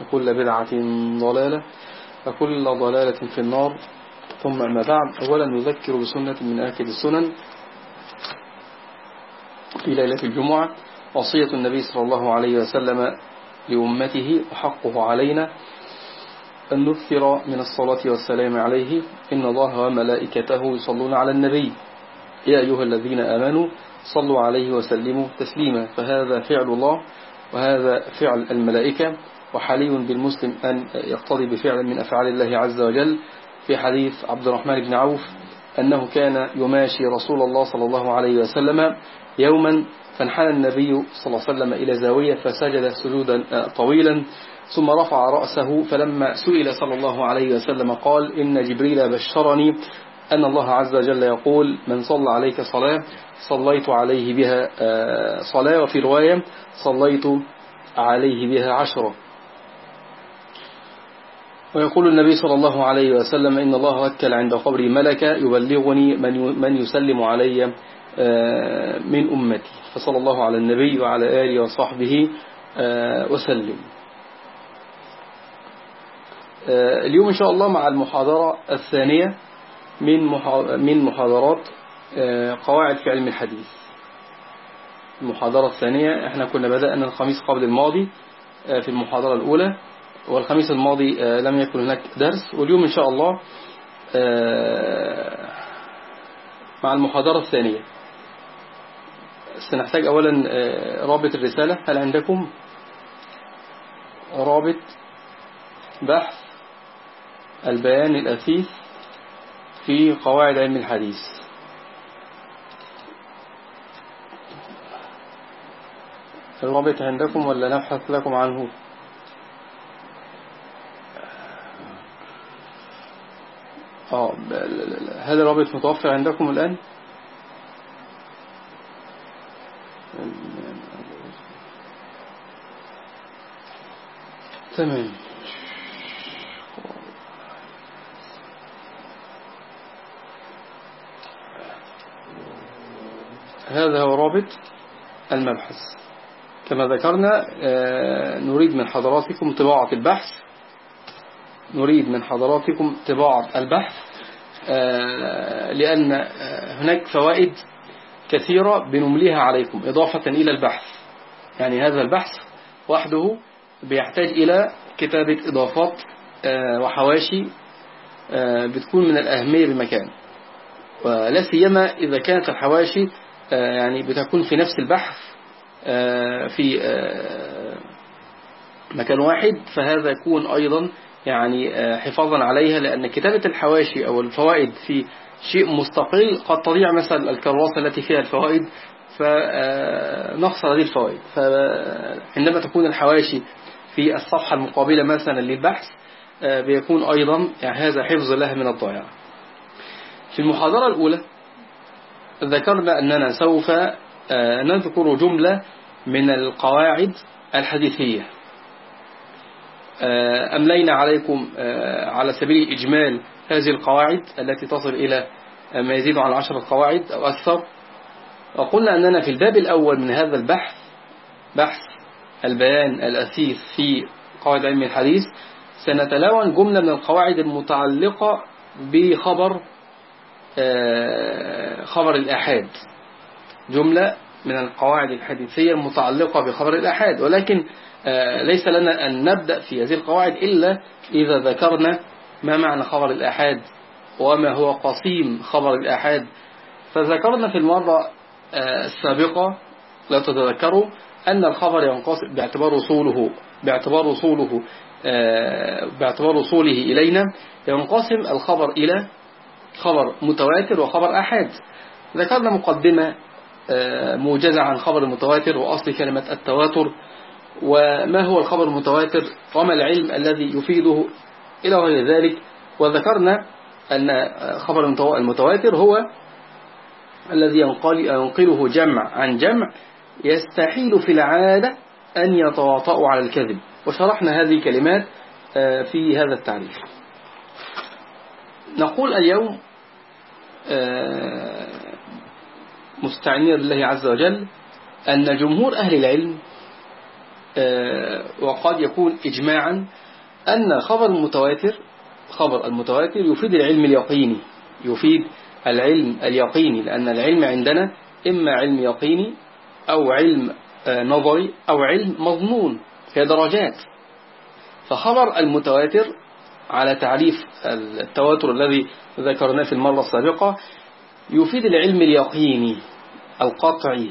وكل بدعة ضلالة وكل ضلالة في النار. ثم أما بعد أولا نذكر بسنة من آكد السنن في ليلة الجمعة وصية النبي صلى الله عليه وسلم لأمته وحقه علينا. أن نكثر من الصلاة والسلام عليه. إن الله وملائكته يصلون على النبي. يا أيها الذين آمنوا صلوا عليه وسلموا تسليما. فهذا فعل الله وهذا فعل الملائكة. وحالي بالمسلم أن يقتضي بفعل من أفعال الله عز وجل في حديث عبد الرحمن بن عوف أنه كان يماشي رسول الله صلى الله عليه وسلم يوما فانحنى النبي صلى الله عليه وسلم إلى زاوية فسجد سجودا طويلا ثم رفع رأسه فلما سئل صلى الله عليه وسلم قال إن جبريل بشرني. أن الله عز وجل يقول من صلى عليك صلاة صليت عليه بها صلاة وفي رواية صليت عليه بها عشرة. ويقول النبي صلى الله عليه وسلم إن الله وكل عند قبري ملكا يبلغني من يسلم علي من أمتي. فصلى الله على النبي وعلى آله وصحبه وسلم. اليوم إن شاء الله مع المحاضرة الثانية من من محاضرات قواعد في علم الحديث. المحاضرة الثانية إحنا كنا بدأنا الخميس قبل الماضي في المحاضرة الأولى. والخميس الماضي لم يكن هناك درس واليوم إن شاء الله مع المحاضرة الثانية. سنحتاج أولا رابط الرسالة. هل عندكم؟ رابط بحث البيان الأثيث في قواعد علم الحديث. الرابط عندكم ولا نبحث لكم عنه؟ آه هل الرابط متوفر عندكم الآن؟ تمام. هذا هو رابط المبحث. كما ذكرنا نريد من حضراتكم طباعة البحث نريد من حضراتكم طباعة البحث لأن هناك فوائد كثيرة بنمليها عليكم إضافة إلى البحث. يعني هذا البحث وحده بيحتاج إلى كتابة إضافات وحواشي بتكون من الأهمية بمكان. ولا سيما إذا كانت الحواشي يعني بتكون في نفس البحث في مكان واحد فهذا يكون أيضا يعني حفاظا عليها لأن كتابة الحواشي أو الفوائد في شيء مستقل قد تضيع مثلا الكراسة التي فيها الفوائد فنخسر هذه الفوائد. فعندما تكون الحواشي في الصفحة المقابلة مثلا للبحث بيكون أيضا يعني هذا حفظ لها من الضياع. في المحاضرة الأولى ذكرنا أننا سوف نذكر جملة من القواعد الحديثية. أملينا عليكم على سبيل الإجمال هذه القواعد التي تصل إلى ما يزيد عن عشرة قواعد أو أكثر. وقلنا أننا في الباب الأول من هذا البحث بحث البيان الأثيث في قواعد علم الحديث سنتلون جملة من القواعد المتعلقة بخبر خبر الأحاد. جملة من القواعد الحديثية المتعلقة بخبر الأحاد. ولكن ليس لنا أن نبدأ في هذه القواعد إلا إذا ذكرنا ما معنى خبر الآحاد وما هو قسيم خبر الآحاد. فذكرنا في المرة آه، السابقة لا تتذكروا أن الخبر ينقسم باعتبار وصوله باعتبار وصوله آه، باعتبار وصوله إلينا ينقسم الخبر إلى خبر متواتر وخبر أحاد. ذكرنا مقدمة آه، موجزة عن خبر المتواتر وأصل كلمة التواتر. وما هو الخبر المتواتر وما العلم الذي يفيده إلى غير ذلك. وذكرنا أن خبر المتواتر هو الذي ينقله جمع عن جمع يستحيل في العادة أن يتواطؤوا على الكذب. وشرحنا هذه الكلمات آه، في هذا التعريف. نقول اليوم آه، مستعنين لله عز وجل أن جمهور أهل العلم وقد يكون إجماعا أن خبر المتواتر خبر المتواتر يفيد العلم اليقيني يفيد العلم اليقيني لأن العلم عندنا إما علم يقيني أو علم آه، نظري أو علم مضمون هي درجات. فخبر المتواتر على تعريف التواتر الذي ذكرناه في المرة السابقة يفيد العلم اليقيني القطعي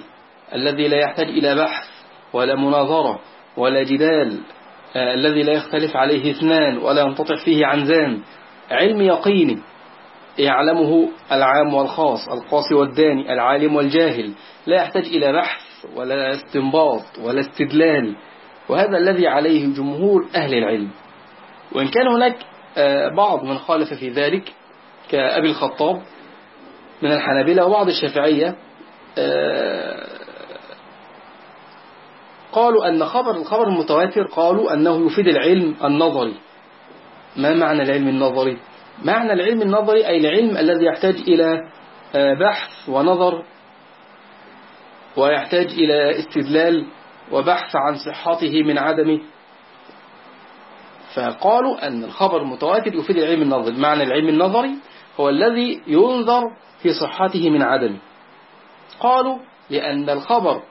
الذي لا يحتاج إلى بحث. ولا مناظرة ولا جدال آه، الذي لا يختلف عليه اثنان ولا ينتطع فيه عنزان علم يقيني يعلمه العام والخاص القاسي والداني العالم والجاهل. لا يحتاج إلى بحث ولا استنباط ولا استدلال. وهذا الذي عليه جمهور أهل العلم. وإن كان هناك آه، بعض من خالف في ذلك كأبي الخطاب من الحنابلة وبعض الشافعية آه، قالوا أن خبر الخبر المتواتر قالوا أنه يفيد العلم النظري. ما معنى العلم النظري؟ معنى العلم النظري أي العلم الذي يحتاج إلى آه، بحث ونظر ويحتاج إلى استدلال وبحث عن صحته من عدمه. فقالوا أن الخبر المتواتر يفيد العلم النظري. معنى العلم النظري هو الذي ينظر في صحته من عدمه. قالوا لأن الخبر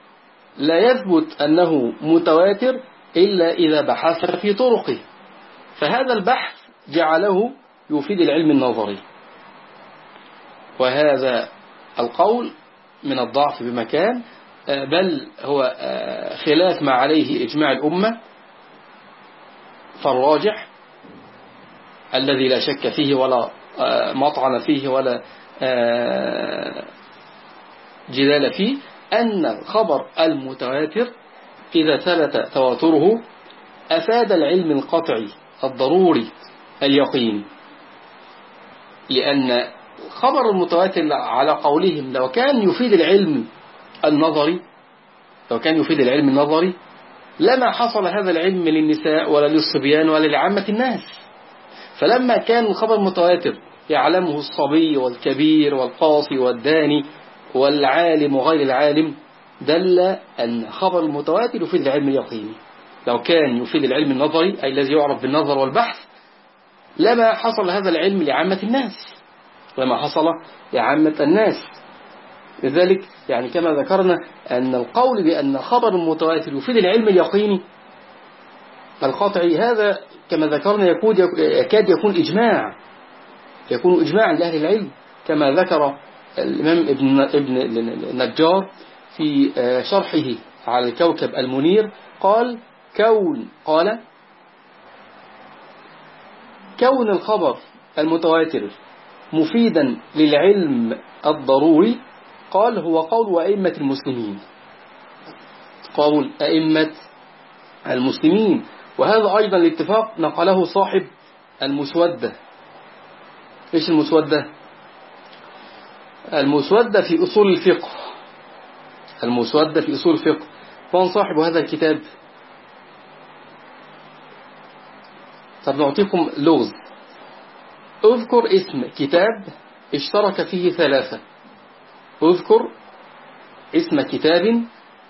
لا يثبت أنه متواتر إلا إذا بحث في طرقه. فهذا البحث جعله يفيد العلم النظري. وهذا القول من الضعف بمكان آه، بل هو آه، خلاف ما عليه إجماع الأمة فالراجح الذي لا شك فيه ولا آه، مطعن فيه ولا جدال فيه. أن الخبر المتواتر إذا ثبت تواتره أفاد العلم القطعي الضروري اليقين لأن خبر المتواتر على قولهم لو كان يفيد العلم النظري لو كان يفيد العلم النظري لما حصل هذا العلم للنساء ولا للصبيان ولا لعامة الناس. فلما كان الخبر متواتر يعلمه الصبي والكبير والقاصي والداني والعالم وغير العالم دل أن خبر المتواتر يفيد العلم اليقيني. لو كان يفيد العلم النظري أي الذي يعرف بالنظر والبحث لما حصل هذا العلم لعامة الناس. لما حصل لعامة الناس. لذلك يعني كما ذكرنا أن القول بأن خبر المتواتر يفيد العلم اليقيني القطعي هذا كما ذكرنا يكاد يكون إجماع. يكون إجماع لأهل العلم كما ذكر الإمام ابن, ابن النجار في آه، شرحه على الكوكب المنير قال كون قال كون الخبر المتواتر مفيدا للعلم الضروري قال هو قول أئمة المسلمين. قول أئمة المسلمين. وهذا أيضا الاتفاق نقله صاحب المسودة. إيش المسودة؟ المسودة في أصول الفقه. المسودة في أصول الفقه. فهو صاحب هذا الكتاب. طب نعطيكم لغز. اذكر اسم كتاب اشترك فيه ثلاثة. اذكر اسم كتاب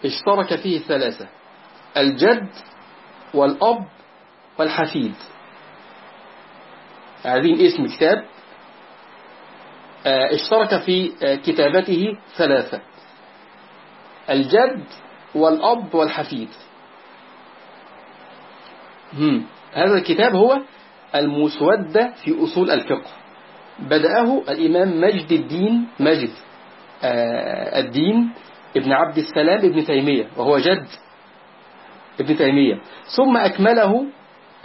اشترك فيه ثلاثة. الجد والأب والحفيد. عايزين اسم كتاب اشترك في آه، كتابته ثلاثة. الجد والأب والحفيد. هذا الكتاب هو المسودة في أصول الفقه. بدأه الإمام مجد الدين مجد آه، الدين ابن عبد السلام ابن تيمية وهو جد ابن تيمية. ثم أكمله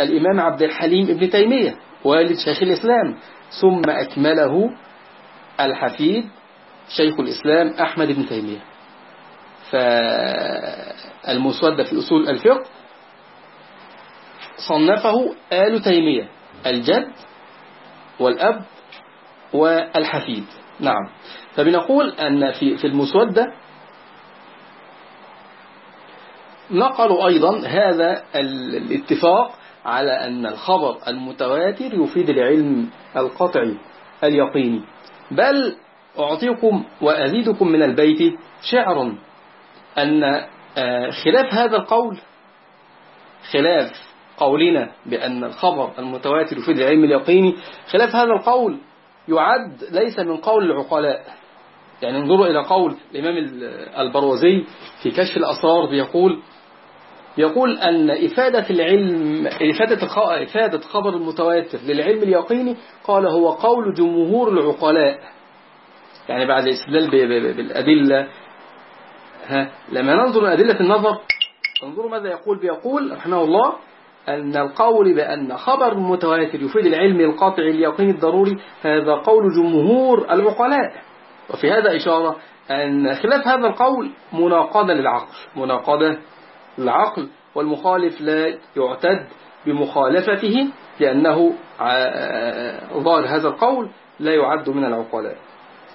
الإمام عبد الحليم ابن تيمية والد شيخ الإسلام. ثم أكمله الحفيد شيخ الإسلام أحمد بن تيمية. فالمسودة في أصول الفقه صنفه آل تيمية الجد والأب والحفيد. نعم. فبنقول أن في في المسودة نقلوا أيضا هذا الاتفاق على أن الخبر المتواتر يفيد العلم القطعي اليقيني. بل أعطيكم وأزيدكم من البيت شعرا أن آه، خلاف هذا القول خلاف قولنا بأن الخبر المتواتر يفيد العلم اليقيني خلاف هذا القول يعد ليس من قول العقلاء. يعني انظروا إلى قول الإمام البروزي في كشف الأسرار بيقول يقول أن إفادة العلم إفادة إفادة خبر المتواتر للعلم اليقيني قال هو قول جمهور العقلاء. يعني بعد الاستدلال بالأدلة. ها لما ننظر أدلة النظر انظروا ماذا يقول؟ بيقول رحمه الله أن القول بأن خبر المتواتر يفيد العلم القاطع اليقين الضروري هذا قول جمهور العقلاء. وفي هذا إشارة أن خلاف هذا القول مناقضة للعقل مناقضة للعقل والمخالف لا يعتد بمخالفته لأنه ظاهر هذا القول لا يعد من العقلاء.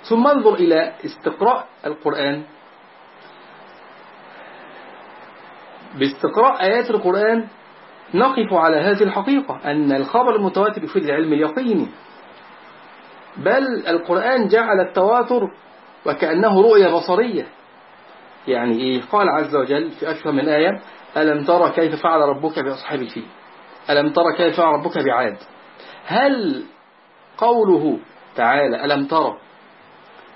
ثم انظر إلى استقراء القرآن. باستقراء آيات القرآن نقف على هذه الحقيقة أن الخبر المتواتر يفيد العلم اليقيني بل القرآن جعل التواتر وكأنه رؤية بصرية. يعني إيه قال عز وجل في أكثر من آية ألم ترى كيف فعل ربك بأصحاب الفيل ألم ترى كيف فعل ربك بعاد؟ هل قوله تعالى ألم ترى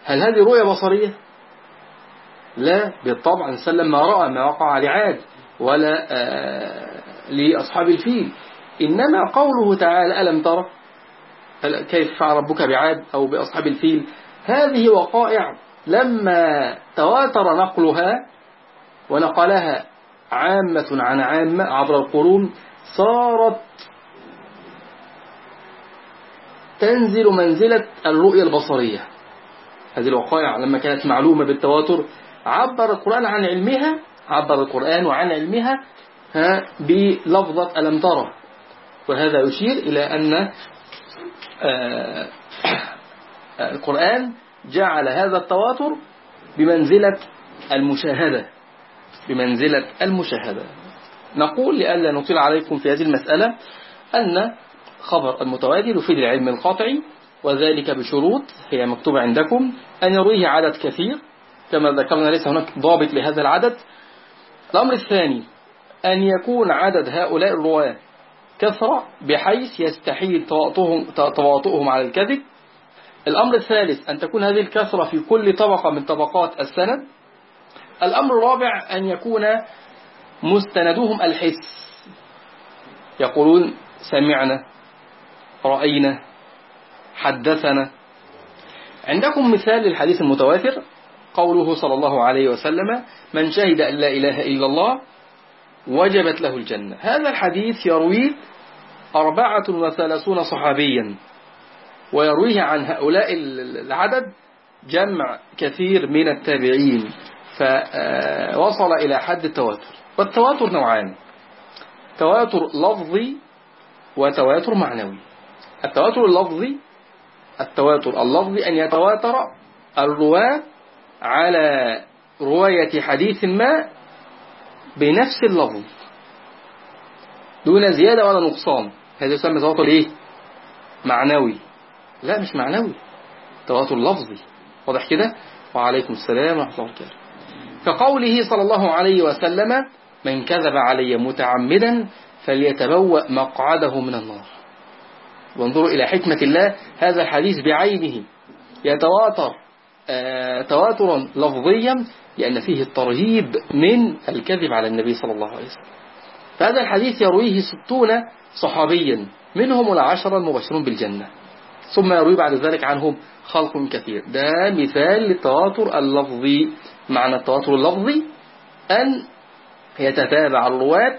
هل هذه رؤية بصرية؟ لا بالطبع الإنسان لما رأى ما وقع لعاد ولا آه لأصحاب الفيل. إنما قوله تعالى ألم ترى كيف فعل ربك بعاد أو بأصحاب الفيل؟ هذه وقائع لما تواتر نقلها ونقلها عامة عن عامة عبر القرون صارت تنزل منزلة الرؤية البصرية. هذه الوقائع لما كانت معلومة بالتواتر عبر القرآن عن علمها عبر القرآن عن علمها بلفظة ألم ترى. وهذا يشير إلى أن آه، القرآن جعل هذا التواتر بمنزلة المشاهدة. بمنزلة المشاهدة. نقول لألا نطيل عليكم في هذه المسألة أن خبر المتواتر يفيد العلم القاطعي وذلك بشروط هي مكتوبة عندكم أن يرويه عدد كثير. كما ذكرنا ليس هناك ضابط لهذا العدد. الأمر الثاني أن يكون عدد هؤلاء الرواة كثرة بحيث يستحيل تواطؤهم على الكذب. الأمر الثالث أن تكون هذه الكثرة في كل طبقة من طبقات السند. الأمر الرابع أن يكون مستندهم الحس. يقولون سمعنا رأينا حدثنا. عندكم مثال للحديث المتواتر؟ قوله صلى الله عليه وسلم من شهد أن لا إله إلا الله وجبت له الجنة. هذا الحديث يرويه أربعة وثلاثون صحابيا. ويرويه عن هؤلاء العدد جمع كثير من التابعين. فوصل إلى حد التواتر. والتواتر نوعان. تواتر لفظي وتواتر معنوي. التواتر اللفظي التواتر اللفظي أن يتواتر الرواة على رواية حديث ما بنفس اللفظ. دون زيادة ولا نقصان. هذا يسمى تواتر إيه؟ معنوي. لا مش معنوي. تواتر لفظي واضح كده؟ وعليكم السلام ورحمة الله وبركاته. كقوله صلى الله عليه وسلم من كذب علي متعمدا فليتبوأ مقعده من النار. وانظروا إلى حكمة الله هذا الحديث بعينه. يتواتر آه تواترا لفظيا لأن فيه الترهيب من الكذب على النبي صلى الله عليه وسلم. فهذا الحديث يرويه ستون صحابيا منهم العشرة المبشرون بالجنة. ثم يروي بعد ذلك عنهم خلق كثير. ده مثال للتواتر اللفظي معنى التواتر اللفظي أن يتتابع الرواة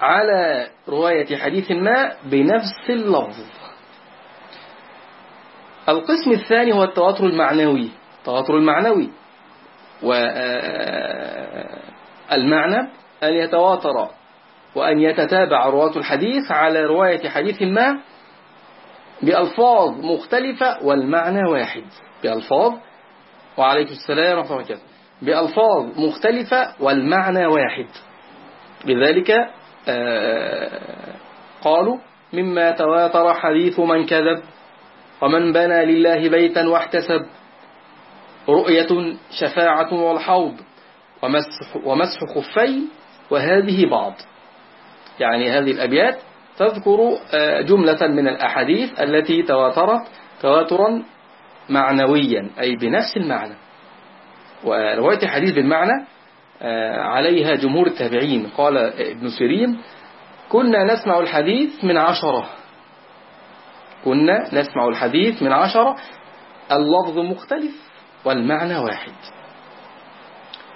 على رواية حديث ما بنفس اللفظ. القسم الثاني هو التواتر المعنوي. التواتر المعنوي. والمعنى أن يتواتر وأن يتتابع رواة الحديث على رواية حديث ما بألفاظ مختلفة والمعنى واحد. بألفاظ وعليكم السلام ورحمة الله وبركاته. بألفاظ مختلفة والمعنى واحد. لذلك آه، قالوا مما تواتر حديث من كذب ومن بنى لله بيتا واحتسب رؤية شفاعة والحوض ومسح, ومسح خفين وهذه بعض. يعني هذه الأبيات تذكر آه، جملة من الأحاديث التي تواترت تواترا معنويا أي بنفس المعنى. ورواية الحديث بالمعنى آه، عليها جمهور التابعين. قال ابن سيرين كنا نسمع الحديث من عشرة. كنا نسمع الحديث من عشرة اللفظ مختلف والمعنى واحد.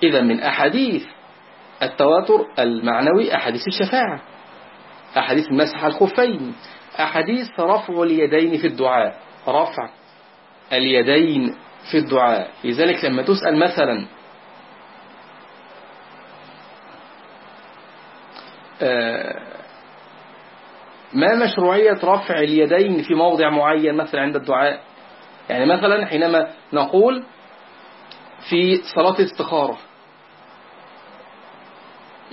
إذا من أحاديث التواتر المعنوي أحاديث الشفاعة. أحاديث مسح الخفين. أحاديث رفع اليدين في الدعاء. رفع اليدين في الدعاء. لذلك لما تسأل مثلا آه، ما مشروعية رفع اليدين في موضع معين مثلا عند الدعاء؟ يعني مثلا حينما نقول في صلاة الاستخارة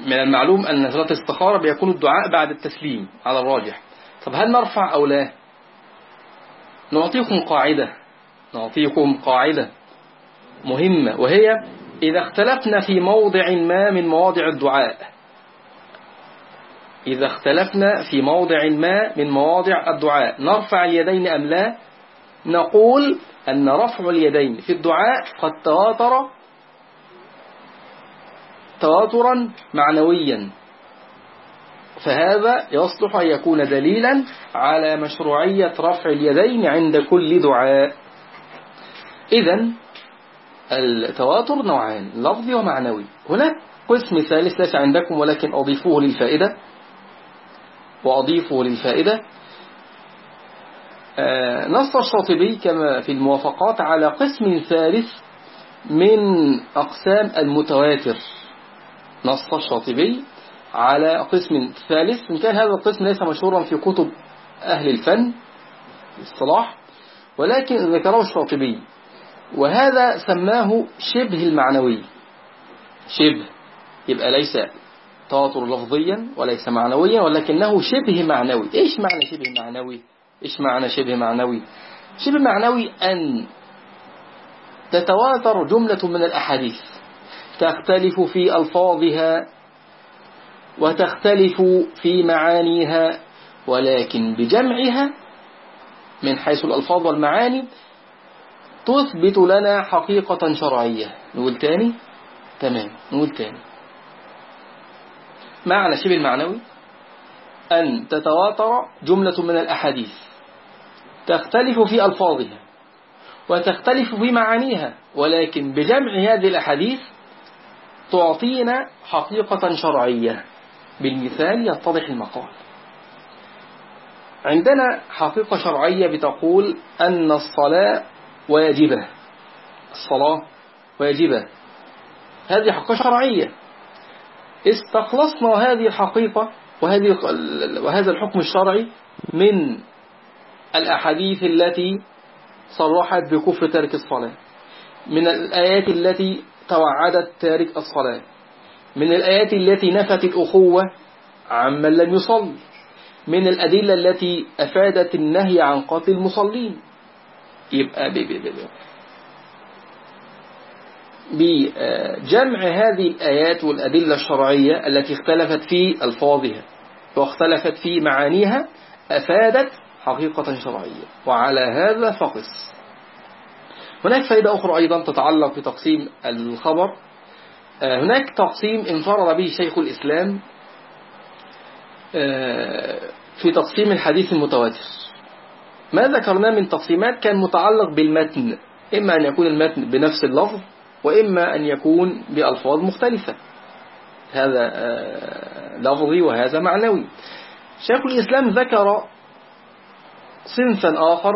من المعلوم أن صلاة الاستخارة بيكون الدعاء بعد التسليم على الراجح. طب هل نرفع أو لا؟ نعطيكم قاعدة. نعطيكم قاعدة مهمة وهي إذا اختلفنا في موضع ما من مواضع الدعاء. إذا اختلفنا في موضع ما من مواضع الدعاء نرفع اليدين أم لا؟ نقول أن رفع اليدين في الدعاء قد تواتر تواترا معنويا. فهذا يصلح أن يكون دليلا على مشروعية رفع اليدين عند كل دعاء. إذا التواتر نوعان لفظي ومعنوي. هناك قسم ثالث ليس عندكم ولكن أضيفوه للفائدة. وأضيفه للفائدة. آه، نص الشاطبي كما في الموافقات على قسم ثالث من أقسام المتواتر. نص الشاطبي على قسم ثالث. إن كان هذا القسم ليس مشهورا في كتب أهل الفن الصلاح ولكن ذكره الشاطبي. وهذا سماه شبه المعنوي. شبه يبقى ليس تواتر لفظيا وليس معنويا ولكنه شبه معنوي. إيش معنى شبه معنوي؟ إيش معنى شبه معنوي؟ شبه معنوي أن تتواتر جملة من الأحاديث. تختلف في ألفاظها وتختلف في معانيها ولكن بجمعها من حيث الألفاظ والمعاني تثبت لنا حقيقة شرعية. نقول تاني؟ تمام نقول تاني. معنى شبه المعنوي؟ أن تتواتر جملة من الأحاديث. تختلف في ألفاظها وتختلف في معانيها ولكن بجمع هذه الأحاديث تعطينا حقيقة شرعية. بالمثال يتضح المقال. عندنا حقيقة شرعية بتقول أن الصلاة واجبة. الصلاة واجبة. هذه حقيقة شرعية. استخلصنا هذه الحقيقة وهذه وهذا الحكم الشرعي من الأحاديث التي صرحت بكفر تارك الصلاة. من الآيات التي توعدت تارك الصلاة. من الآيات التي نفت الأخوة عمن لم يصل من الأدلة التي أفادت النهي عن قتل المصلين. يبقى بي بي بي بجمع هذه الآيات والأدلة الشرعية التي اختلفت في ألفاظها واختلفت في معانيها أفادت حقيقة شرعية. وعلى هذا فقس. هناك فائدة أخرى أيضا تتعلق بتقسيم الخبر. آه، هناك تقسيم انفرد به شيخ الإسلام آه، في تقسيم الحديث المتواتر. ما ذكرناه من تقسيمات كان متعلق بالمتن إما أن يكون المتن بنفس اللفظ وإما أن يكون بألفاظ مختلفة. هذا آه، لفظي وهذا معنوي. شيخ الإسلام ذكر صنفا آخر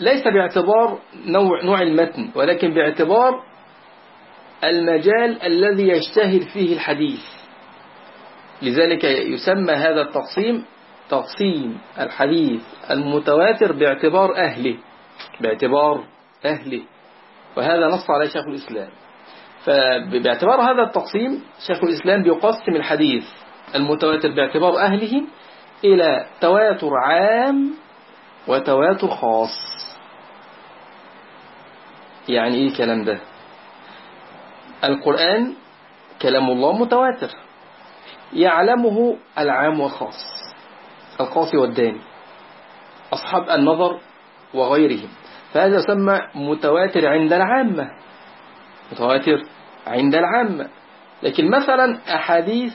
ليس باعتبار نوع, نوع المتن ولكن باعتبار المجال الذي يشتهر فيه الحديث. لذلك يسمى هذا التقسيم تقسيم الحديث المتواتر باعتبار أهله باعتبار أهله. وهذا نص عليه شيخ الإسلام. فباعتبار هذا التقسيم شيخ الإسلام بيقسم الحديث المتواتر باعتبار أهله إلى تواتر عام وتواتر خاص. يعني إيه الكلام ده؟ القرآن كلام الله متواتر. يعلمه العام والخاص القاصي والداني أصحاب النظر وغيرهم. فهذا يسمى متواتر عند العامة. متواتر عند العامة. لكن مثلا أحاديث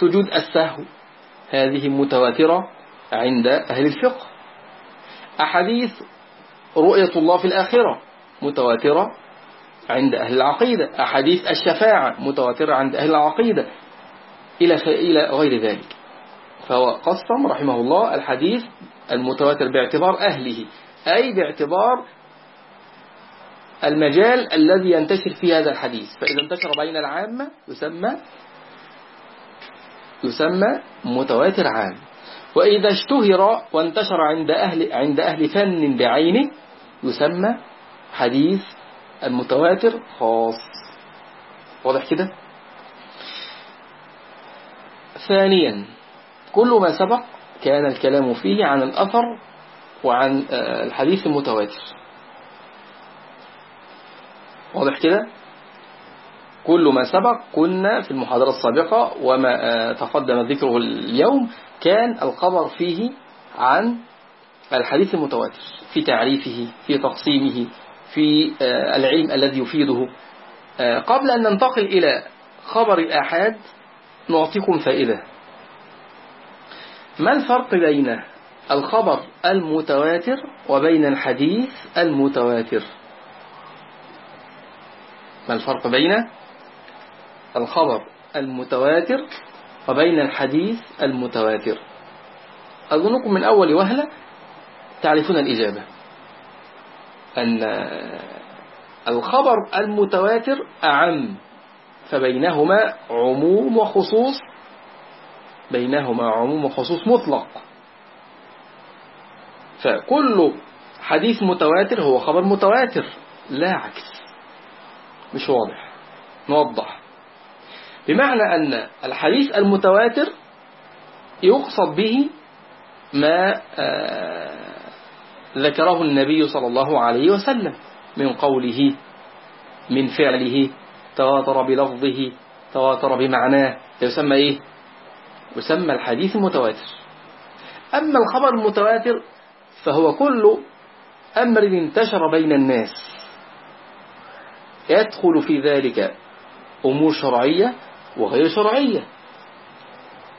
سجود السهو هذه متواترة عند أهل الفقه. أحاديث رؤية الله في الآخرة متواترة عند أهل العقيدة. أحاديث الشفاعة متواترة عند أهل العقيدة. إلى إلى غير ذلك. فهو قسم رحمه الله الحديث المتواتر باعتبار أهله أي باعتبار المجال الذي ينتشر فيه هذا الحديث. فإذا انتشر بين العامة يسمى يسمى متواتر عام. وإذا اشتهر وانتشر عند أهل, عند أهل فن بعينه يسمى حديث المتواتر خاص. واضح كده؟ ثانيا كل ما سبق كان الكلام فيه عن الأثر وعن آه، الحديث المتواتر. واضح كده؟ كل ما سبق كنا في المحاضرة السابقة وما آه، تقدم ذكره اليوم كان الخبر فيه عن الحديث المتواتر في تعريفه في تقسيمه في آه، العلم الذي يفيده. قبل أن ننتقل إلى خبر الآحاد نعطيكم فائدة. ما الفرق بين الخبر المتواتر وبين الحديث المتواتر؟ ما الفرق بين الخبر المتواتر وبين الحديث المتواتر. أظنكم من أول وهلة تعرفون الإجابة. أن الخبر المتواتر أعم فبينهما عموم وخصوص بينهما عموم وخصوص مطلق. فكل حديث متواتر هو خبر متواتر لا عكس. مش واضح. نوضح. بمعنى أن الحديث المتواتر يقصد به ما آه، ذكره النبي صلى الله عليه وسلم من قوله من فعله تواتر بلفظه تواتر بمعناه يسمى إيه؟ يسمى الحديث المتواتر أما الخبر المتواتر فهو كل أمر انتشر بين الناس يدخل في ذلك أمور شرعية وغير شرعية.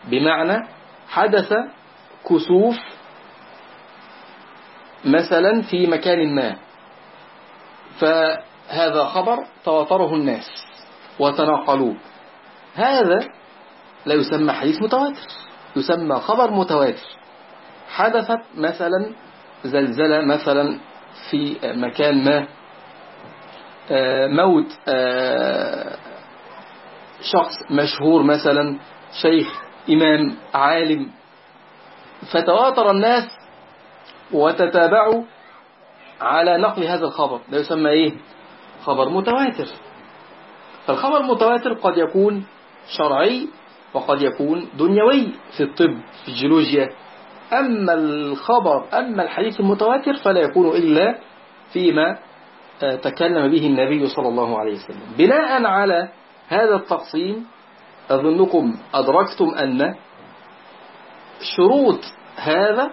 بمعنى حدث كسوف مثلا في مكان ما. فهذا خبر تواتره الناس وتناقلوه. هذا لا يسمى حديث متواتر يسمى خبر متواتر. حدثت مثلا زلزلة مثلا في مكان ما. آه، موت آه، شخص مشهور مثلا شيخ إمام عالم فتواتر الناس وتتابعوا على نقل هذا الخبر. ده يسمى إيه؟ خبر متواتر. فالخبر المتواتر قد يكون شرعي وقد يكون دنيوي في الطب في الجيولوجيا. أما الخبر أما الحديث المتواتر فلا يكون إلا فيما آه، تكلم به النبي صلى الله عليه وسلم. بناء على هذا التقسيم أظنكم أدركتم أن شروط هذا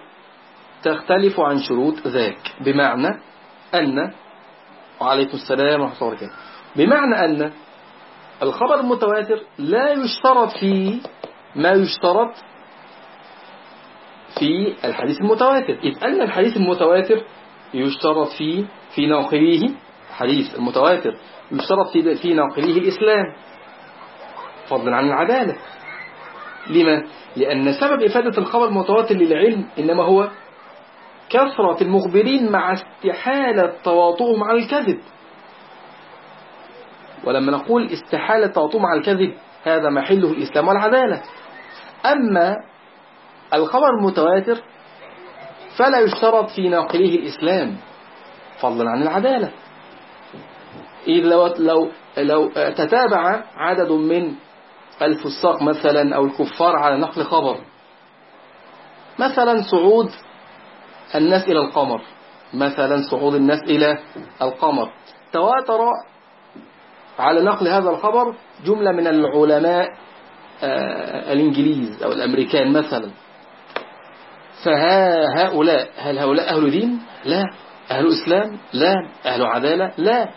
تختلف عن شروط ذاك. بمعنى أن وعليكم السلام ورحمة الله وبركاته. بمعنى أن الخبر المتواتر لا يشترط فيه ما يشترط في الحديث المتواتر. إذ أن الحديث المتواتر يشترط فيه في ناقليه حديث المتواتر. يشترط في في ناقليه الإسلام. فضلا عن العدالة لما؟ لأن سبب إفادة الخبر المتواتر للعلم إنما هو كثرة المخبرين مع استحالة تواطؤهم على الكذب. ولما نقول استحالة تواطؤهم على الكذب هذا محله الإسلام والعدالة. أما الخبر المتواتر فلا يشترط في ناقله الإسلام. فضلا عن العدالة. إذ لو, لو, لو تتابع عدد من الفساق مثلا أو الكفار على نقل خبر. مثلا صعود الناس إلى القمر. مثلا صعود الناس إلى القمر. تواتر على نقل هذا الخبر جملة من العلماء آه، الإنجليز أو الأمريكان مثلا. فهؤلاء هل هؤلاء أهل دين؟ لا. أهل إسلام؟ لا. أهل عدالة؟ لا.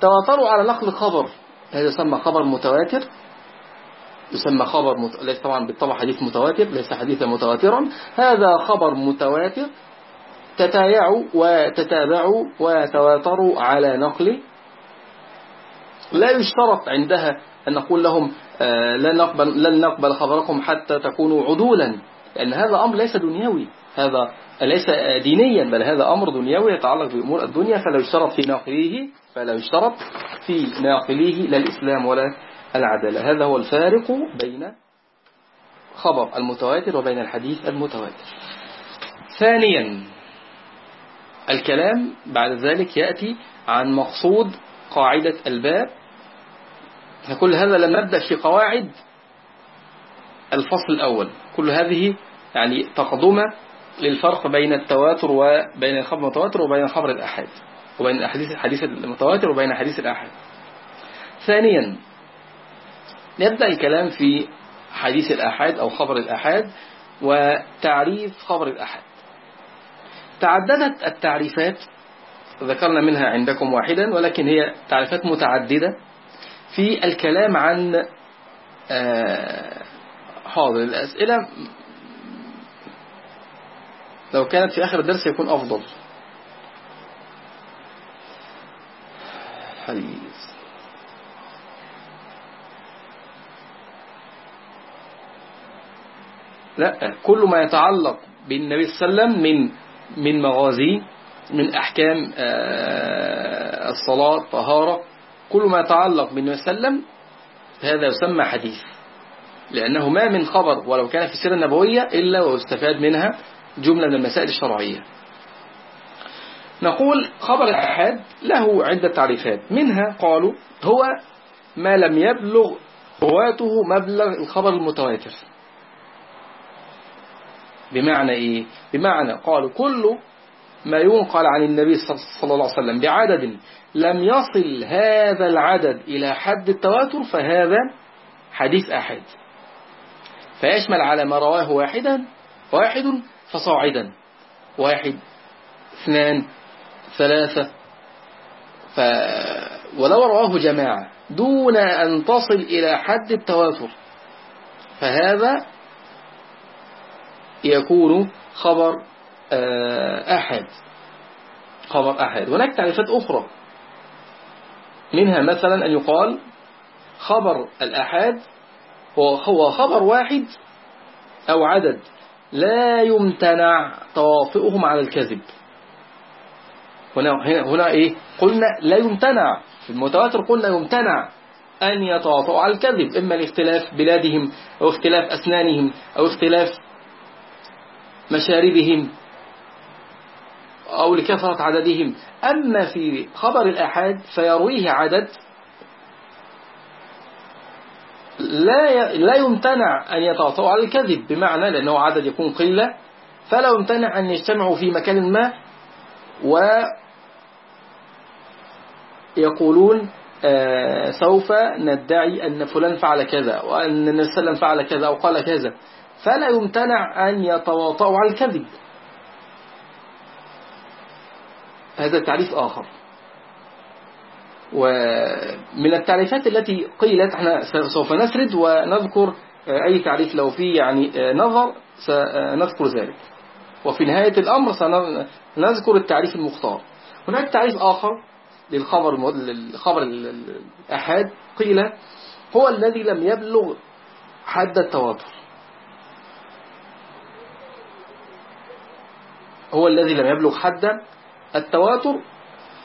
تواتروا على نقل خبر هذا يسمى خبر متواتر. يسمى خبر مت... ليس طبعا بالطبع حديث متواتر ليس حديثا متواترا. هذا خبر متواتر تتايعوا وتتابعوا وتواتروا على نقل. لا يشترط عندها أن نقول لهم آه، لن نقبل, لن نقبل خبركم حتى تكونوا عدولا لأن هذا أمر ليس دنيوي. هذا ليس دينيا؟ بل هذا أمر دنيوي يتعلق بأمور الدنيا فلا يشترط في ناقليه فلا يشترط في ناقليه لا الإسلام ولا العدالة. هذا هو الفارق بين خبر المتواتر وبين الحديث المتواتر. ثانيا الكلام بعد ذلك يأتي عن مقصود قاعدة الباب. كل هذا لم نبدأ في قواعد الفصل الأول. كل هذه يعني تقدمة للفرق بين التواتر وبين الخبر المتواتر وبين خبر الأحاد وبين الحديث الحديث المتواتر وبين حديث الأحاد. ثانيا نبدأ الكلام في حديث الأحاد أو خبر الأحاد وتعريف خبر الأحاد. تعددت التعريفات ذكرنا منها عندكم واحدا ولكن هي تعريفات متعددة في الكلام عن آه، حاضر الأسئلة. لو كانت في آخر الدرس يكون أفضل. حديث لا كل ما يتعلق بالنبي صلى الله عليه وسلم من من مغازي من أحكام آه، الصلاة طهارة كل ما يتعلق بالنبي صلى الله عليه وسلم هذا يسمى حديث. لأنه ما من خبر ولو كان في السيرة النبوية إلا ويستفاد منها جملة من المسائل الشرعية. نقول خبر الأحاد له عدة تعريفات. منها قالوا هو ما لم يبلغ رواته مبلغ الخبر المتواتر. بمعنى إيه؟ بمعنى قالوا كل ما ينقل عن النبي صلى الله عليه وسلم بعدد لم يصل هذا العدد إلى حد التواتر فهذا حديث أحد. فيشمل على ما رواه واحدا واحد فصاعدا. واحد اثنان ثلاثة. ف ولو رواه جماعة دون أن تصل إلى حد التواتر فهذا يكون خبر آه، أحد. خبر أحد. هناك تعريفات أخرى. منها مثلا أن يقال خبر الأحاد هو خبر واحد أو عدد. لا يمتنع تواطئهم على الكذب. هنا, هنا, إيه؟ قلنا لا يمتنع. في المتواتر قلنا يمتنع أن يتواطئوا على الكذب إما لاختلاف بلادهم أو اختلاف أسنانهم أو اختلاف مشاربهم أو لكثرة عددهم. أما في خبر الآحاد فيرويه عدد لا لا يمتنع أن يتواطؤوا على الكذب بمعنى لأنه عدد يكون قلة فلا يمتنع أن يجتمعوا في مكان ما ويقولون آه سوف ندعي أن فلان فعل كذا وأن النبي صلى فعل كذا أو قال كذا. فلا يمتنع أن يتواطؤوا على الكذب. هذا تعريف آخر. ومن التعريفات التي قيلت إحنا سوف نسرد ونذكر أي تعريف لو فيه يعني نظر سنذكر ذلك. وفي نهاية الأمر سنذكر التعريف المختار. هناك تعريف آخر للخبر للخبر الأحاد قيل هو الذي لم يبلغ حد التواتر. هو الذي لم يبلغ حد التواتر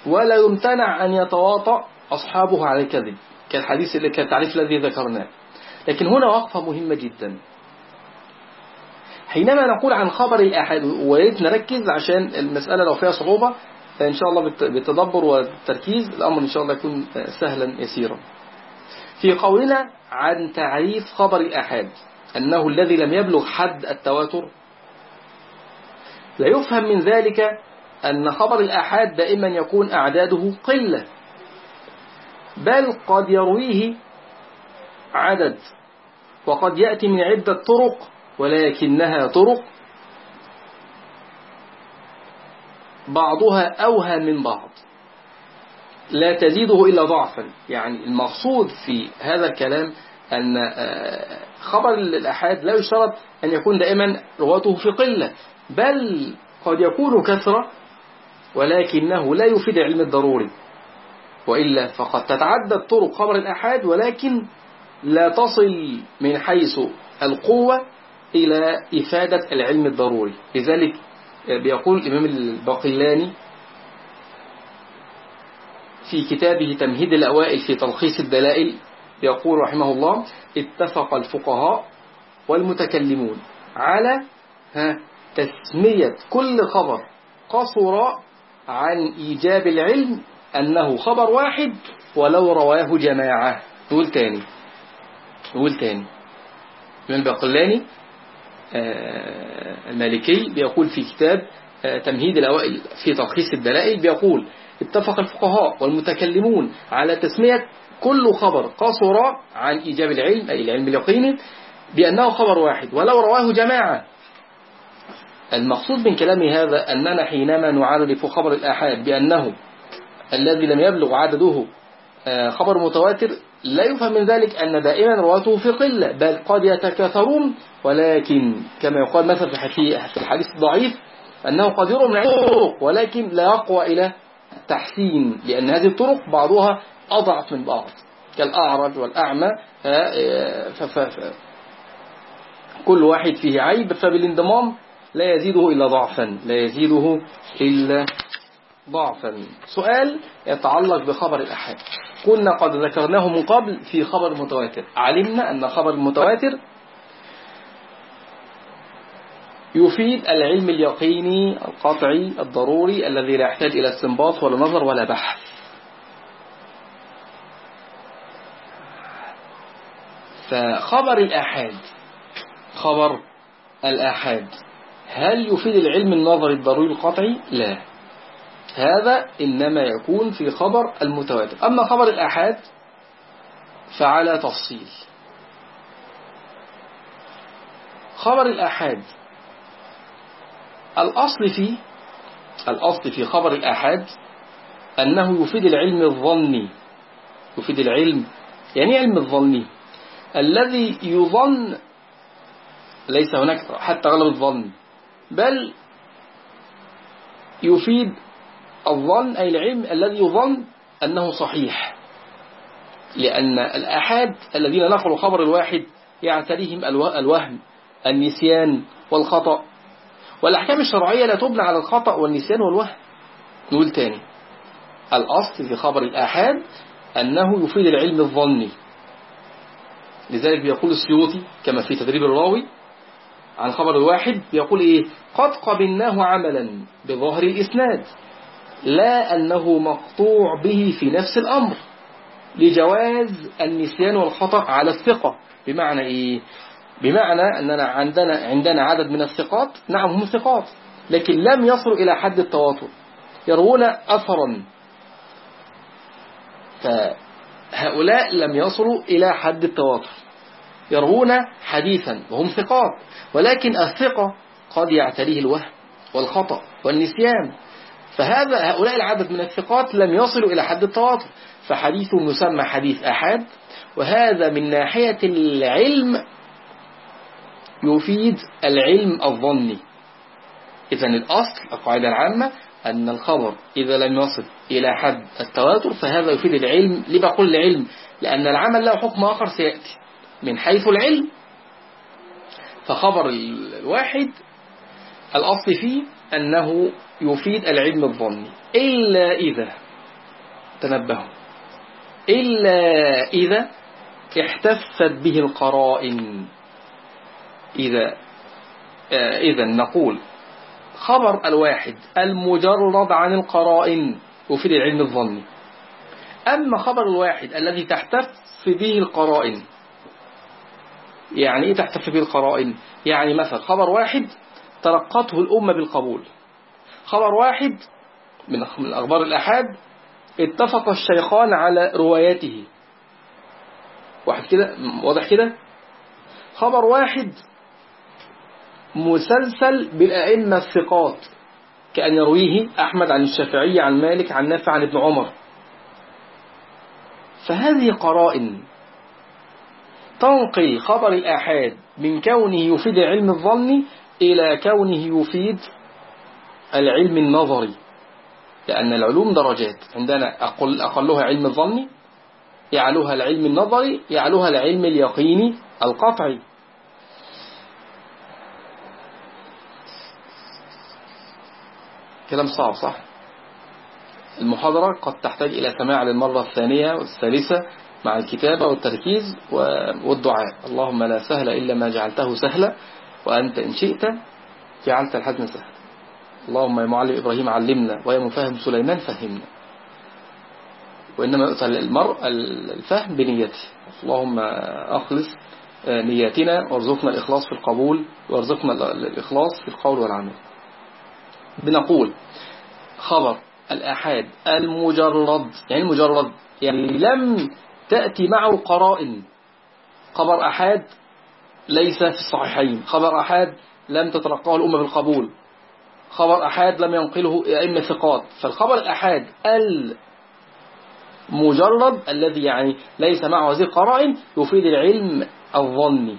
ولا يمتنع أن يتواطأ أصحابه على الكذب. كالحديث اللي كالتعريف الذي ذكرناه. لكن هنا وقفة مهمة جدا. حينما نقول عن خبر الأحد ويريد نركز عشان المسألة لو فيها صعوبة فإن شاء الله بالتدبر والتركيز الأمر إن شاء الله يكون سهلا يسيرا. في قولنا عن تعريف خبر الأحد أنه الذي لم يبلغ حد التواتر لا يفهم من ذلك أن خبر الأحاد دائما يكون أعداده قلة بل قد يرويه عدد وقد يأتي من عدة طرق ولكنها طرق بعضها أوهى من بعض لا تزيده إلا ضعفا. يعني المقصود في هذا الكلام أن آه، خبر الأحاد لا يشترط أن يكون دائما رواته في قلة بل قد يكون كثرة ولكنه لا يفيد العلم الضروري. وإلا فقد تتعدد طرق خبر الأحاد ولكن لا تصل من حيث القوة إلى إفادة العلم الضروري. لذلك بيقول الإمام الباقلاني في كتابه تمهيد الأوائل في تلخيص الدلائل يقول رحمه الله اتفق الفقهاء والمتكلمون على تسمية كل خبر قصر عن إيجاب العلم أنه خبر واحد ولو رواه جماعة. نقول تاني. نقول تاني. من الباقلاني آه، المالكي بيقول في كتاب آه، تمهيد الأوائل في تلخيص الدلائل بيقول اتفق الفقهاء والمتكلمون على تسمية كل خبر قصر عن إيجاب العلم أي العلم اليقيني بأنه خبر واحد ولو رواه جماعة. المقصود من كلامي هذا أننا حينما نعرف خبر الآحاد بأنه الذي لم يبلغ عدده آه، خبر متواتر لا يفهم من ذلك أن دائما رواته في قلة بل قد يتكاثرون ولكن كما يقال مثلا في الحديث الضعيف أنه قد يرى من طرق ولكن لا يقوى إلى تحسين لأن هذه الطرق بعضها أضعف من بعض كالأعرج والأعمى كل واحد فيه عيب فبالانضمام لا يزيده إلا ضعفا لا يزيده إلا ضعفا. سؤال يتعلق بخبر الأحاد كنا قد ذكرناه من قبل في خبر المتواتر علمنا أن خبر المتواتر يفيد العلم اليقيني القطعي الضروري الذي لا يحتاج إلى استنباط ولا نظر ولا بحث. فخبر الآحاد خبر الآحاد هل يفيد العلم النظري الضروري القطعي؟ لا. هذا إنما يكون في خبر المتواتر. أما خبر الآحاد فعلى تفصيل. خبر الآحاد. الأصل فيه الأصل في خبر الآحاد أنه يفيد العلم الظني. يفيد العلم يعني علم الظني؟ الذي يظن ليس هناك حتى غلب الظن. بل يفيد الظن أي العلم الذي يظن أنه صحيح. لأن الآحاد الذين نقلوا خبر الواحد يعتريهم الوهم النسيان والخطأ. والأحكام الشرعية لا تبنى على الخطأ والنسيان والوهم. نقول تاني الأصل في خبر الآحاد أنه يفيد العلم الظني. لذلك بيقول السيوطي كما في تدريب الراوي عن خبر الواحد بيقول إيه؟ قد قبلناه عملا بظاهر الإسناد لا أنه مقطوع به في نفس الأمر لجواز النسيان والخطأ على الثقة. بمعنى إيه؟ بمعنى أننا عندنا عندنا عدد من الثقات نعم هم ثقات لكن لم يصلوا إلى حد التواتر يروون أثرا. فهؤلاء لم يصلوا إلى حد التواتر. يروون حديثا وهم ثقات. ولكن الثقة قد يعتريه الوهم والخطأ والنسيان. فهذا هؤلاء العدد من الثقات لم يصلوا إلى حد التواتر. فحديث يسمى حديث أحد وهذا من ناحية العلم يفيد العلم الظني. إذا الأصل القاعدة العامة أن الخبر إذا لم يصل إلى حد التواتر فهذا يفيد العلم ليه بقول العلم لأن العمل له حكم آخر سيأتي. من حيث العلم فخبر الواحد الأصل فيه أنه يفيد العلم الظني. إلا إذا تنبهوا إلا إذا احتفت به القرائن. إذا آه، إذا نقول خبر الواحد المجرد عن القرائن يفيد العلم الظني. أما خبر الواحد الذي تحتف به القرائن يعني إيه تحتف به القرائن؟ يعني مثلا خبر واحد تلقته الأمة بالقبول. خبر واحد من أخبار الأحاد اتفق الشيخان على رواياته. واحد كده؟ واضح كده؟ خبر واحد مسلسل بالأئمة الثقات كأن يرويه أحمد عن الشافعي عن مالك عن نافع عن ابن عمر. فهذه قرائن تنقل خبر الآحاد من كونه يفيد العلم الظني إلى كونه يفيد العلم النظري. لأن العلوم درجات. عندنا أقل أقلها علم الظني يعلوها العلم النظري يعلوها العلم اليقيني القطعي. كلام صعب صح؟ المحاضرة قد تحتاج إلى سماع للمرة الثانية والثالثة. مع الكتابة والتركيز والدعاء. اللهم لا سهل إلا ما جعلته سهلا وأنت إن شئت جعلت الحزن سهلا اللهم يا معلم إبراهيم علمنا ويا مفاهم سليمان فهمنا. وإنما يؤتى المرء الفهم بنيته. اللهم أخلص نياتنا وارزقنا الإخلاص في القبول وارزقنا الإخلاص في القول والعمل. بنقول خبر الأحاد المجرد. يعني المجرد؟ يعني لم تأتي معه قرائن. خبر أحاد ليس في الصحيحين. خبر أحاد لم تتلقاه الأمة بالقبول. خبر أحاد لم ينقله أئمة ثقات. فالخبر الأحاد المجرد الذي يعني ليس معه هذه القرائن يفيد العلم الظني.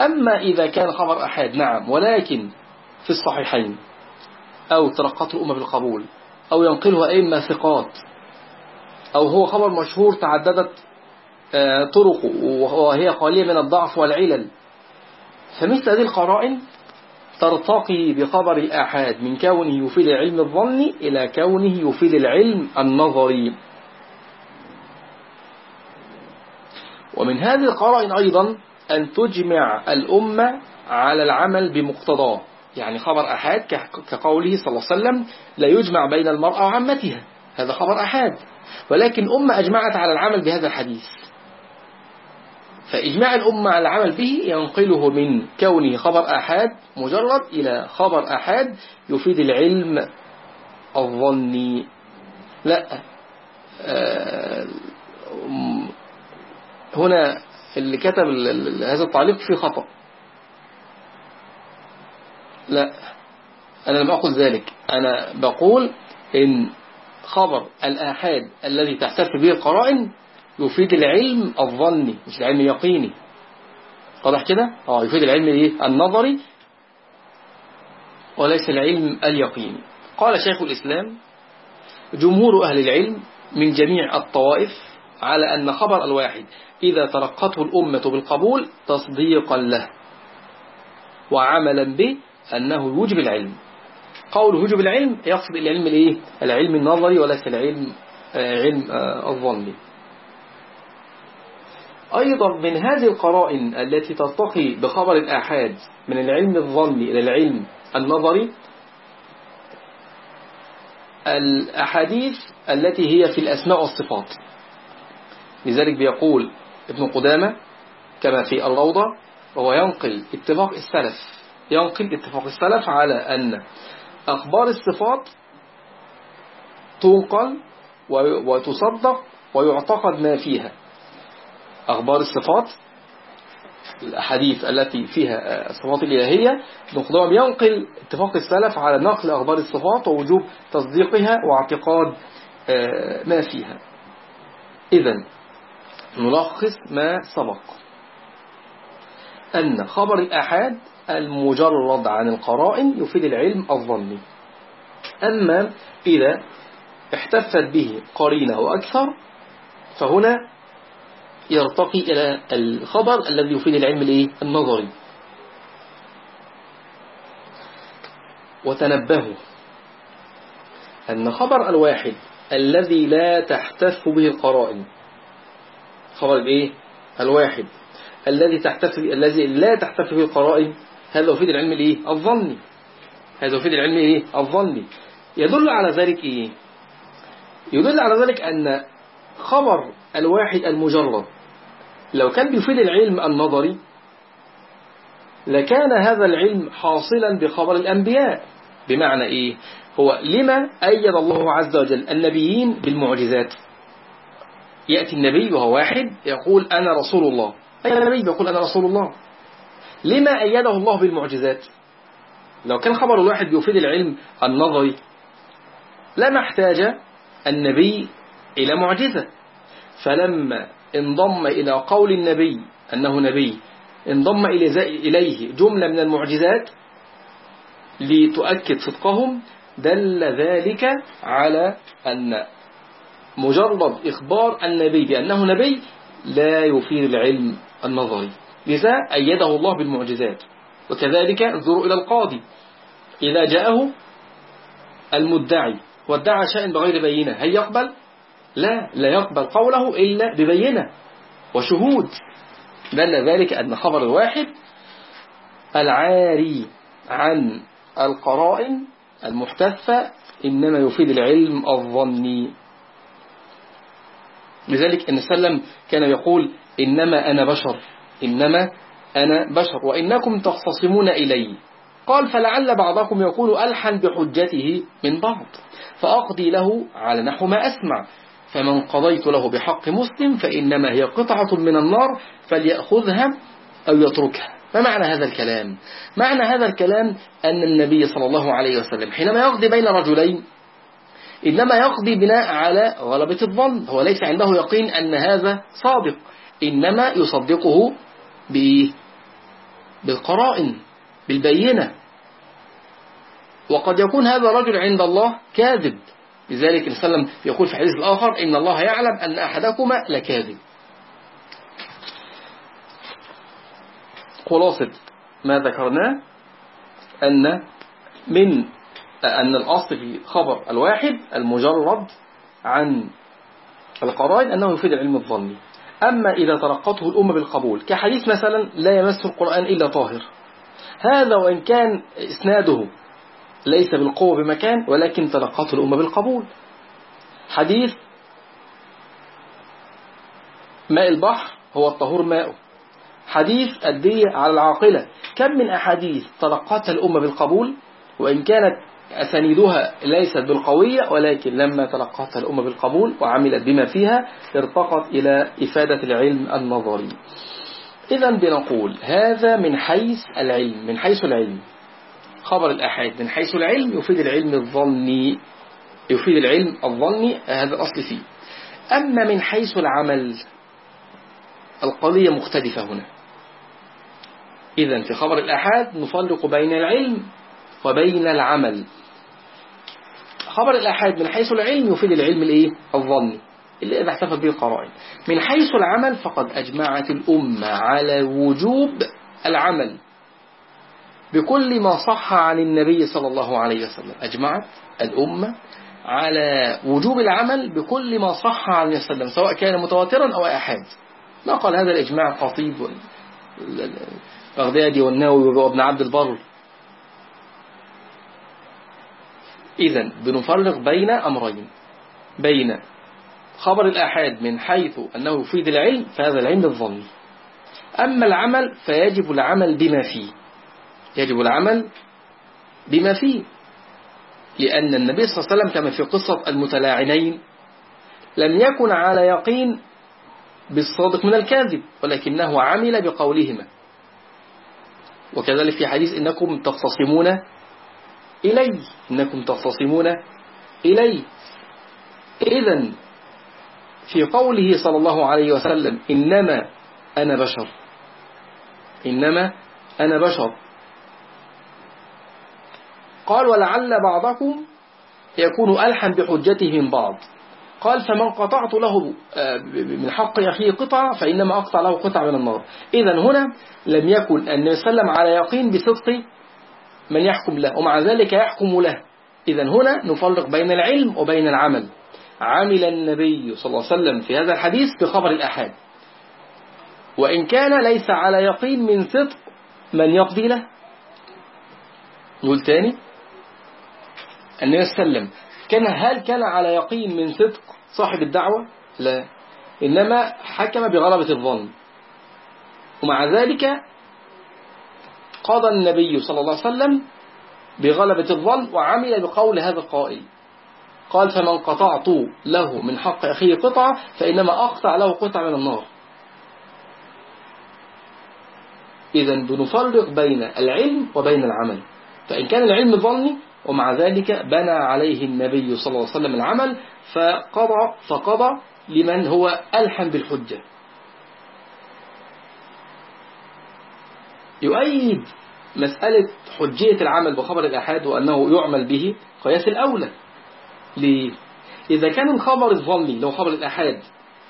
أما إذا كان خبر أحاد نعم ولكن في الصحيحين أو تلقته الأمة بالقبول أو ينقله أئمة ثقات أو هو خبر مشهور تعددت آه، طرقه وهي قليلة من الضعف والعلل. فمثل هذه القرائن ترتقي بخبر الآحاد من كونه يفيد العلم الظني إلى كونه يفيد العلم النظري. ومن هذه القرائن أيضا أن تجمع الأمة على العمل بمقتضاه. يعني خبر أحاد كقوله صلى الله عليه وسلم لا يجمع بين المرأة وعمتها. هذا خبر أحاد. ولكن أمة أجمعت على العمل بهذا الحديث. فإجماع الأمة على العمل به ينقله من كونه خبر أحاد مجرد إلى خبر أحاد يفيد العلم الظني. لا آه، هنا اللي كتب هذا التعليق فيه خطأ. لا أنا لم أقل ذلك. أنا بقول إن خبر الآحاد الذي تحتف به القرائن يفيد العلم الظني مش العلم اليقيني. واضح كده؟ آه يفيد العلم إيه؟ النظري وليس العلم اليقيني. قال شيخ الإسلام جمهور أهل العلم من جميع الطوائف على أن خبر الواحد إذا تلقته الأمة بالقبول تصديقا له وعملا به أنه يوجب العلم. قول يوجب العلم يقصد العلم الإيه؟ العلم النظري وليس العلم آه، علم آه، الظني. أيضا من هذه القرائن التي ترتقي بخبر الآحاد من العلم الظني إلى العلم النظري الأحاديث التي هي في الأسماء والصفات. لذلك بيقول ابن قدامة كما في الروضة وهو ينقل اتفاق السلف ينقل اتفاق السلف على أن أخبار الصفات تنقل وتصدق ويعتقد ما فيها. أخبار الصفات الأحاديث التي فيها الصفات الإلهية نقدام ينقل اتفاق السلف على نقل أخبار الصفات ووجوب تصديقها واعتقاد آه، ما فيها. إذا نلخص ما سبق. أن خبر الآحاد المجرد عن القرائن يفيد العلم الظني. أما إذا احتفت به قرينة وأكثر فهنا يرتقي إلى الخبر الذي يفيد العلم النظري وتنبهوا أن خبر الواحد الذي لا تحتف به القرائن خبر الإيه؟ الواحد الذي تحتف الذي لا تحتف به القرائن هذا يفيد العلم الايه الظني هذا يفيد العلم الايه الظني يدل على ذلك إيه؟ يدل على ذلك أن خبر الواحد المجرد لو كان بيفيد العلم النظري لكان هذا العلم حاصلا بخبر الأنبياء. بمعنى إيه؟ هو لما أيد الله عز وجل النبيين بالمعجزات. يأتي النبي وهو واحد يقول أنا رسول الله. أي النبي يقول أنا رسول الله؟ لما أيده الله بالمعجزات؟ لو كان خبر الواحد بيفيد العلم النظري لما احتاج النبي إلى معجزة. فلما انضم إلى قول النبي أنه نبي انضم إليه جملة من المعجزات لتؤكد صدقهم دل ذلك على أن مجرد إخبار النبي بأنه نبي لا يفيد العلم النظري. لذا أيده الله بالمعجزات. وكذلك انظروا إلى القاضي. إذا جاءه المدعي وادعى شيء بغير بينة هل يقبل؟ لا لا يقبل قوله إلا ببينة وشهود. دل ذلك أن خبر الواحد العاري عن القرائن المحتفة إنما يفيد العلم الظني. لذلك النبي صلى الله عليه وسلم كان يقول إنما أنا بشر. إنما أنا بشر وإنكم تختصمون إلي. قال فلعل بعضكم يكون ألحن بحجته من بعض فأقضي له على نحو ما أسمع. فمن قضيت له بحق مسلم فإنما هي قطعة من النار فليأخذها أو يتركها. ما معنى هذا الكلام؟ معنى هذا الكلام أن النبي صلى الله عليه وسلم حينما يقضي بين رجلين إنما يقضي بناء على غلبة الظن. هو ليس عنده يقين أن هذا صادق إنما يصدقه بالقرائن بالبينة. وقد يكون هذا الرجل عند الله كاذب. لذلك السلام يقول في حديث الآخر إن الله يعلم أن أحدكما لكاذب. خلاصة ما ذكرناه أن من أن الأصل في خبر الواحد المجرد عن القرائن أنه يفيد العلم الظني. أما إذا تلقته الأمة بالقبول كحديث مثلا لا يمس القرآن إلا طاهر. هذا وإن كان إسناده ليس بالقوة بمكان ولكن تلقته الأمة بالقبول. حديث ماء البحر هو الطهور ماءه حديث الدية على العاقلة. كم من أحاديث تلقتها الأمة بالقبول؟ وإن كانت أسانيدها ليست بالقوية ولكن لما تلقتها الأمة بالقبول وعملت بما فيها ارتقت إلى إفادة العلم النظري. إذا بنقول هذا من حيث العلم من حيث العلم. خبر الأحاد من حيث العلم يفيد العلم الظني يفيد العلم الظني هذا الأصل فيه. أما من حيث العمل القضية مختلفة هنا. إذا في خبر الأحاد نفرق بين العلم وبين العمل. خبر الأحاد من حيث العلم يفيد العلم الإيه؟ الظني اللي إذا احتفت به القرائن. من حيث العمل فقد أجمعت الأمة على وجوب العمل. بكل ما صح عن النبي صلى الله عليه وسلم. أجمعت الأمة على وجوب العمل بكل ما صح عن النبي صلى الله عليه وسلم سواء كان متواترا أو أحاد نقل هذا الإجماع الخطيب البغدادي والنووي وابن عبد البر. إذا بنفرق بين أمرين. بين خبر الآحاد من حيث أنه يفيد العلم فهذا العلم الظني أما العمل فيجب العمل بما فيه. يجب العمل بما فيه. لأن النبي صلى الله عليه وسلم كما في قصة المتلاعنين لم يكن على يقين بالصادق من الكاذب ولكنه عمل بقولهما. وكذلك في حديث إنكم تختصمون إلي إنكم تختصمون إلي. إذا في قوله صلى الله عليه وسلم إنما أنا بشر. إنما أنا بشر. قال ولعل بعضكم يكون ألحن بحجته من بعض. قال فمن قطعت له آه، من حق أخيه قطعة فإنما أقطع له قطعة من النار. إذا هنا لم يكن النبي صلى الله عليه وسلم على يقين بصدق من يحكم له ومع ذلك يحكم له. إذا هنا نفرق بين العلم وبين العمل. عمل النبي صلى الله عليه وسلم في هذا الحديث بخبر الأحاد. وإن كان ليس على يقين من صدق من يقضي له؟ نقول تاني. النبي صلى الله عليه وسلم. كان هل كان على يقين من صدق صاحب الدعوة؟ لا. إنما حكم بغلبة الظن. ومع ذلك قضى النبي صلى الله عليه وسلم بغلبة الظن وعمل بقول هذا القائل. قال فمن قطعت له من حق أخيه قطعة فإنما أقطع له قطعة من النار. إذا بنفرق بين العلم وبين العمل. فإن كان العلم ظني ومع ذلك بنى عليه النبي صلى الله عليه وسلم العمل فقضى, فقضى لمن هو ألحن بالحجة. يؤيد مسألة حجية العمل بخبر الأحاد وأنه يعمل به قياس الأولى ليه؟ إذا كان الخبر الظني لو خبر الأحاد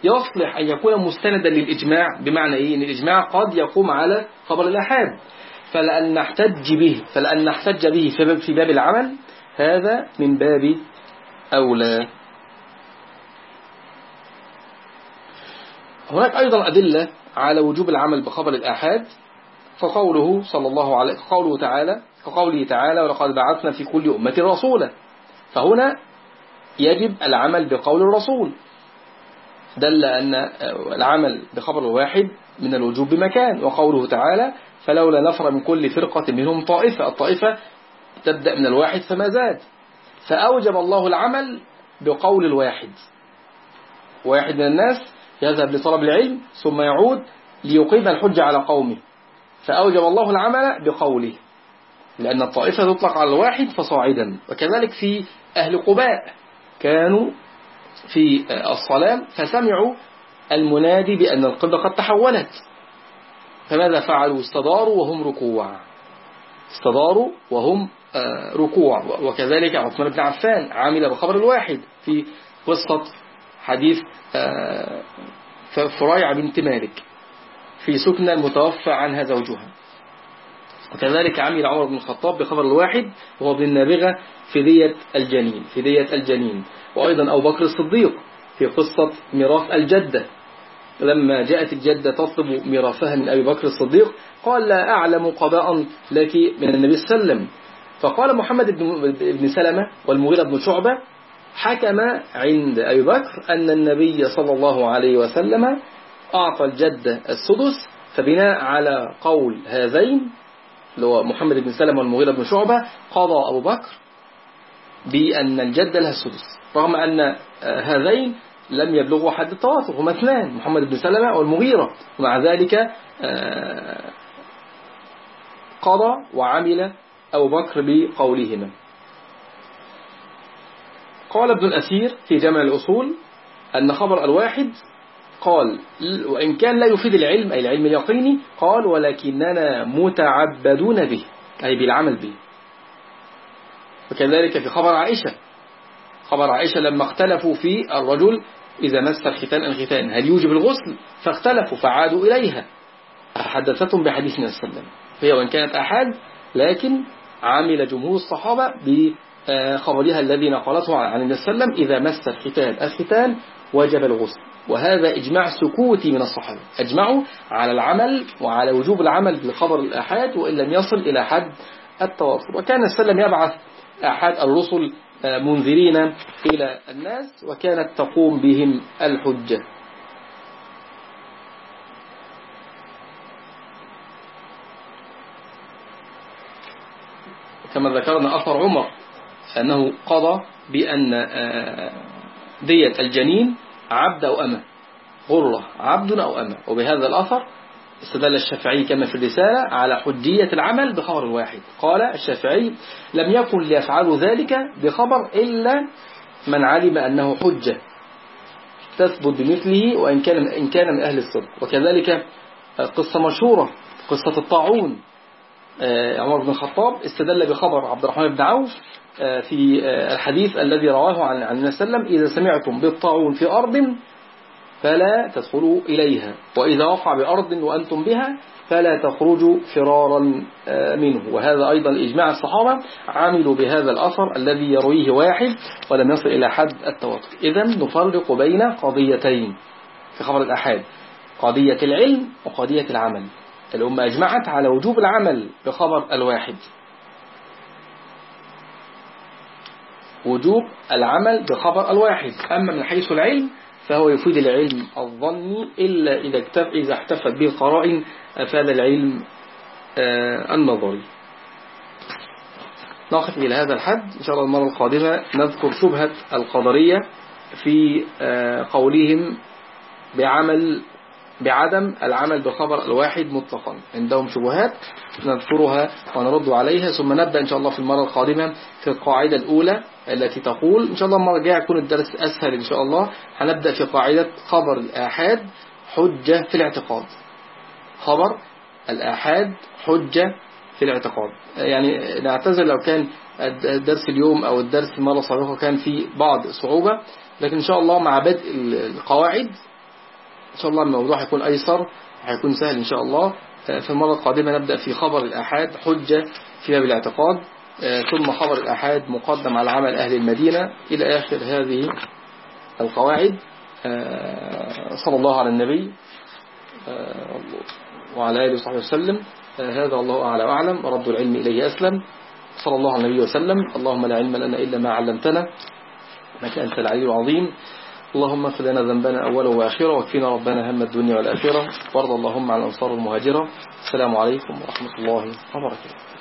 يصلح أن يكون مستندا للإجماع بمعنى إيه؟ أن الإجماع قد يقوم على خبر الأحاد فلأن نحتج به فلأن نحتج به في باب العمل هذا من باب أولى هناك أيضا أدلة على وجوب العمل بخبر الآحاد فقوله صلى الله عليه قوله تعالى كقوله تعالى ولقد بعثنا في كل أمة رسولا. فهنا يجب العمل بقول الرسول. دل أن العمل بخبر الواحد من الوجوب بمكان. وقوله تعالى فلولا نفر من كل فرقة منهم طائفة. الطائفة تبدأ من الواحد فما زاد. فأوجب الله العمل بقول الواحد. واحد من الناس يذهب لطلب العلم ثم يعود ليقيم الحجة على قومه. فأوجب الله العمل بقوله لأن الطائفة تطلق على الواحد فصاعدا وكذلك في أهل قباء كانوا في الصلاة فسمعوا المنادي بأن القبلة قد تحولت. فماذا فعلوا؟ استداروا وهم ركوع. استداروا وهم آه، ركوع. وكذلك عثمان بن عفان عامل بخبر الواحد في قصة حديث آه، فريع بنت مالك. في سكنة المتوفى عنها زوجها. وكذلك عمل عمر بن الخطاب بخبر الواحد وهو ابن النابغة في دية الجنين في دية الجنين. وأيضا أبو بكر الصديق في قصة ميراث الجدة. لما جاءت الجدة تطلب ميراثها من أبي بكر الصديق قال لا أعلم قضاء لك من النبي صلى الله عليه وسلم. فقال محمد بن سلمة والمغيرة بن شعبة حكم عند أبي بكر أن النبي صلى الله عليه وسلم أعطى الجدة السدس فبناء على قول هذين اللي هو محمد بن سلمة والمغيرة بن شعبة قضى أبو بكر بأن الجدة لها السدس. رغم أن هذين لم يبلغوا حد التواتر هما اثنان محمد بن سلمة والمغيرة. ومع ذلك آه، قضى وعمل أبو بكر بقولهما. قال ابن الأثير في جمع الأصول أن خبر الواحد قال وإن كان لا يفيد العلم أي العلم اليقيني قال ولكننا متعبدون به أي بالعمل به. وكذلك في خبر عائشة. خبر عائشة لما اختلفوا في الرجل إذا مس الختان الختان هل يوجب الغسل؟ فاختلفوا فعادوا إليها. فحدثتهم بحديث النبي صلى الله عليه وسلم. فهي وإن كانت أحد لكن عمل جمهور الصحابة بخبرها الذي نقلته عن النبي صلى الله عليه وسلم إذا مس الختان الختان وجب الغسل. وهذا إجماع سكوتي من الصحابة. أجمعوا على العمل وعلى وجوب العمل بخبر الآحاد وإن لم يصل إلى حد التواصل وكان السلم يبعث أحد الرسل منذرين إلى الناس وكانت تقوم بهم الحجة. كما ذكرنا أثر عمر أنه قضى بأن آه، دية الجنين عبد أو أمة؟ غرة عبد أو أمة؟ وبهذا الأثر استدل الشافعي كما في الرسالة على حجية العمل بخبر واحد. قال الشافعي لم يكن ليفعلوا ذلك بخبر إلا من علم أنه حجة. تثبت بمثله وإن كان, إن كان من أهل الصدق وكذلك قصة مشهورة قصة الطاعون. عمر بن الخطاب استدل بخبر عبد الرحمن بن عوف آه، في آه، الحديث الذي رواه عن النبي صلى الله عليه وسلم إذا سمعتم بالطاعون في أرض فلا تدخلوا إليها وإذا وقع بأرض وأنتم بها فلا تخرجوا فرارا منه. وهذا أيضا إجماع الصحابة عملوا بهذا الأثر الذي يرويه واحد ولم يصل إلى حد التواتر. إذا نفرق بين قضيتين في خبر الأحاد قضية العلم وقضية العمل. الأمة أجمعت على وجوب العمل بخبر الواحد. وجوب العمل بخبر الواحد. أما من حيث العلم فهو يفيد العلم الظني إلا إذا إذا احتفت به القرائن أفاد العلم آه، النظري. نقف إلى هذا الحد. إن شاء الله المرة القادمة نذكر شبهة القدرية في آه، قولهم بعمل بعدم العمل بخبر الواحد مطلقا. عندهم شبهات نذكرها ونرد عليها ثم نبدأ إن شاء الله في المرة القادمة في القاعدة الأولى التي تقول إن شاء الله المرة الجاية يكون الدرس أسهل إن شاء الله. هنبدأ في قاعدة خبر الآحاد حجة في الاعتقاد. خبر الآحاد حجة في الاعتقاد. يعني نعتذر لو كان الدرس اليوم أو الدرس المرة السابقة كان في بعض صعوبة لكن إن شاء الله مع بدء القواعد إن شاء الله الموضوع هيكون أيسر هيكون سهل إن شاء الله. في المرة القادمة نبدأ في خبر الأحاد حجة في باب الاعتقاد. ثم خبر الأحاد مقدم على عمل أهل المدينة إلى آخر هذه القواعد. صلى الله على النبي وعلى آله وصحبه وسلم. هذا الله أعلى وأعلم ورد العلم إليه أسلم. صلى الله على النبي وسلم. اللهم لا علم لنا إلا ما علمتنا إنك أنت العلي العظيم. اللهم اغفر لنا ذنبنا أولا وآخرا واكفنا ربنا هم الدنيا والآخرة. وارض اللهم عن الأنصار المهاجرة. السلام عليكم ورحمة الله وبركاته.